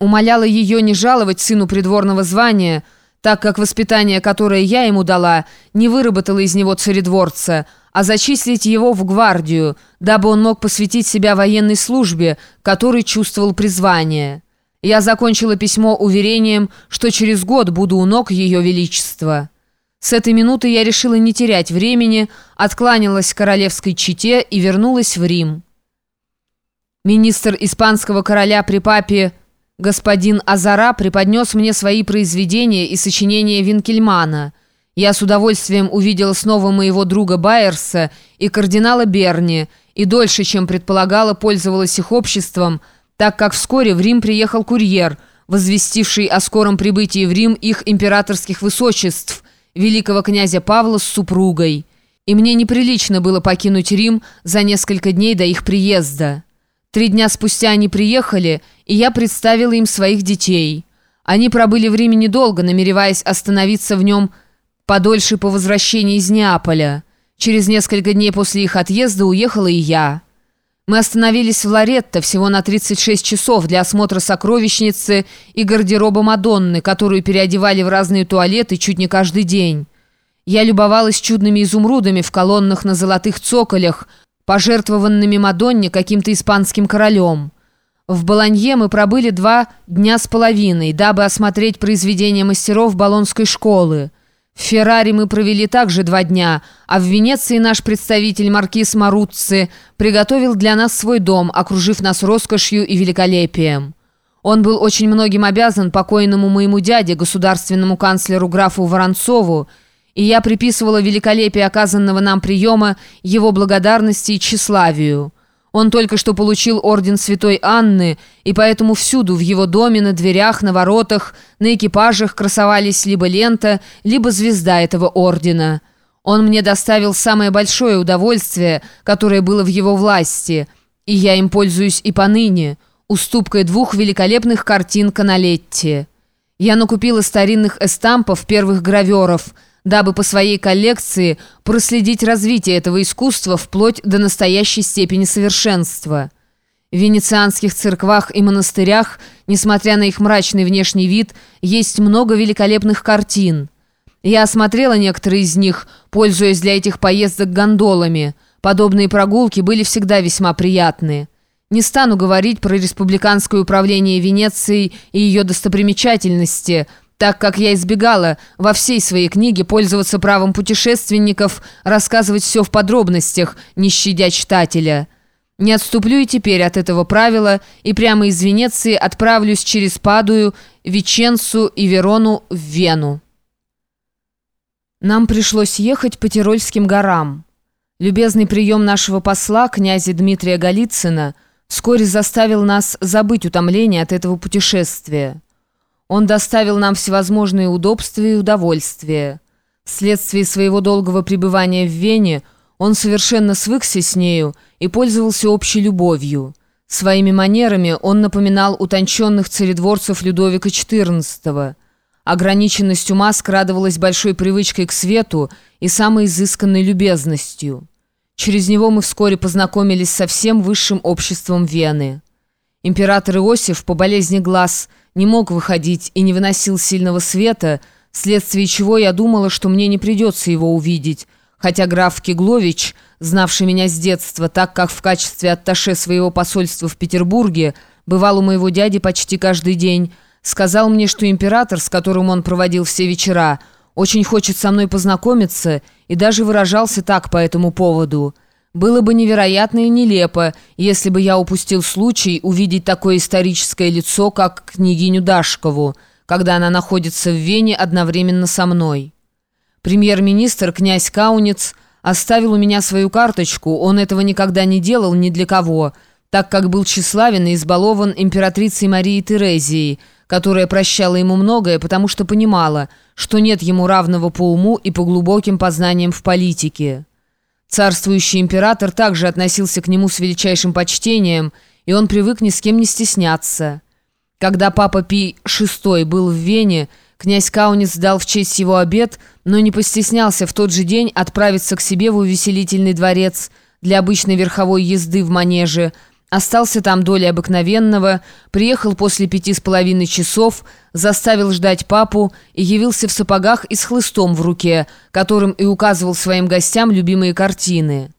умоляла ее не жаловать сыну придворного звания, так как воспитание, которое я ему дала, не выработало из него царедворца, а зачислить его в гвардию, дабы он мог посвятить себя военной службе, которой чувствовал призвание. Я закончила письмо уверением, что через год буду у ног Ее Величества. С этой минуты я решила не терять времени, откланялась королевской чете и вернулась в Рим. Министр испанского короля при папе господин Азара преподнес мне свои произведения и сочинения Винкельмана. Я с удовольствием увидела снова моего друга Байерса и кардинала Берни, и дольше, чем предполагала, пользовалась их обществом, так как вскоре в Рим приехал курьер, возвестивший о скором прибытии в Рим их императорских высочеств, великого князя Павла с супругой. И мне неприлично было покинуть Рим за несколько дней до их приезда. Три дня спустя они приехали, и я представила им своих детей. Они пробыли в Риме недолго, намереваясь остановиться в нем подольше по возвращении из Неаполя. Через несколько дней после их отъезда уехала и я. Мы остановились в Лоретто всего на 36 часов для осмотра сокровищницы и гардероба Мадонны, которую переодевали в разные туалеты чуть не каждый день. Я любовалась чудными изумрудами в колоннах на золотых цоколях, пожертвованными Мадонне каким-то испанским королем. В Болонье мы пробыли два дня с половиной, дабы осмотреть произведения мастеров Болонской школы. В Феррари мы провели также два дня, а в Венеции наш представитель маркиз Маруцци приготовил для нас свой дом, окружив нас роскошью и великолепием. Он был очень многим обязан покойному моему дяде, государственному канцлеру графу Воронцову, и я приписывала великолепие оказанного нам приема его благодарности и тщеславию. Он только что получил орден Святой Анны, и поэтому всюду в его доме, на дверях, на воротах, на экипажах красовались либо лента, либо звезда этого ордена. Он мне доставил самое большое удовольствие, которое было в его власти, и я им пользуюсь и поныне, уступкой двух великолепных картин Каналетти. Я накупила старинных эстампов первых граверов – дабы по своей коллекции проследить развитие этого искусства вплоть до настоящей степени совершенства. В венецианских церквах и монастырях, несмотря на их мрачный внешний вид, есть много великолепных картин. Я осмотрела некоторые из них, пользуясь для этих поездок гондолами. Подобные прогулки были всегда весьма приятные. Не стану говорить про республиканское управление Венецией и ее достопримечательности – так как я избегала во всей своей книге пользоваться правом путешественников, рассказывать все в подробностях, не щадя читателя. Не отступлю и теперь от этого правила и прямо из Венеции отправлюсь через Падую, Веченцу и Верону в Вену. Нам пришлось ехать по Тирольским горам. Любезный прием нашего посла, князя Дмитрия Голицына, вскоре заставил нас забыть утомление от этого путешествия. Он доставил нам всевозможные удобства и удовольствия. Вследствие своего долгого пребывания в Вене он совершенно свыкся с нею и пользовался общей любовью. Своими манерами он напоминал утонченных царедворцев Людовика XIV. Ограниченность ума скрадывалась большой привычкой к свету и самой изысканной любезностью. Через него мы вскоре познакомились со всем высшим обществом Вены. Император Иосиф по болезни глаз – не мог выходить и не выносил сильного света, вследствие чего я думала, что мне не придется его увидеть, хотя граф Кеглович, знавший меня с детства, так как в качестве атташе своего посольства в Петербурге бывал у моего дяди почти каждый день, сказал мне, что император, с которым он проводил все вечера, очень хочет со мной познакомиться и даже выражался так по этому поводу – было бы невероятно и нелепо, если бы я упустил случай увидеть такое историческое лицо, как княгиню Дашкову, когда она находится в Вене одновременно со мной. Премьер-министр князь Каунец оставил у меня свою карточку, он этого никогда не делал ни для кого, так как был тщеславен и избалован императрицей Марией Терезией, которая прощала ему многое, потому что понимала, что нет ему равного по уму и по глубоким познаниям в политике. Царствующий император также относился к нему с величайшим почтением, и он привык ни с кем не стесняться. Когда папа Пий VI был в Вене, князь Каунец дал в честь его обед, но не постеснялся в тот же день отправиться к себе в увеселительный дворец для обычной верховой езды в манеже, Остался там долей обыкновенного, приехал после пяти с половиной часов, заставил ждать папу и явился в сапогах и с хлыстом в руке, которым и указывал своим гостям любимые картины.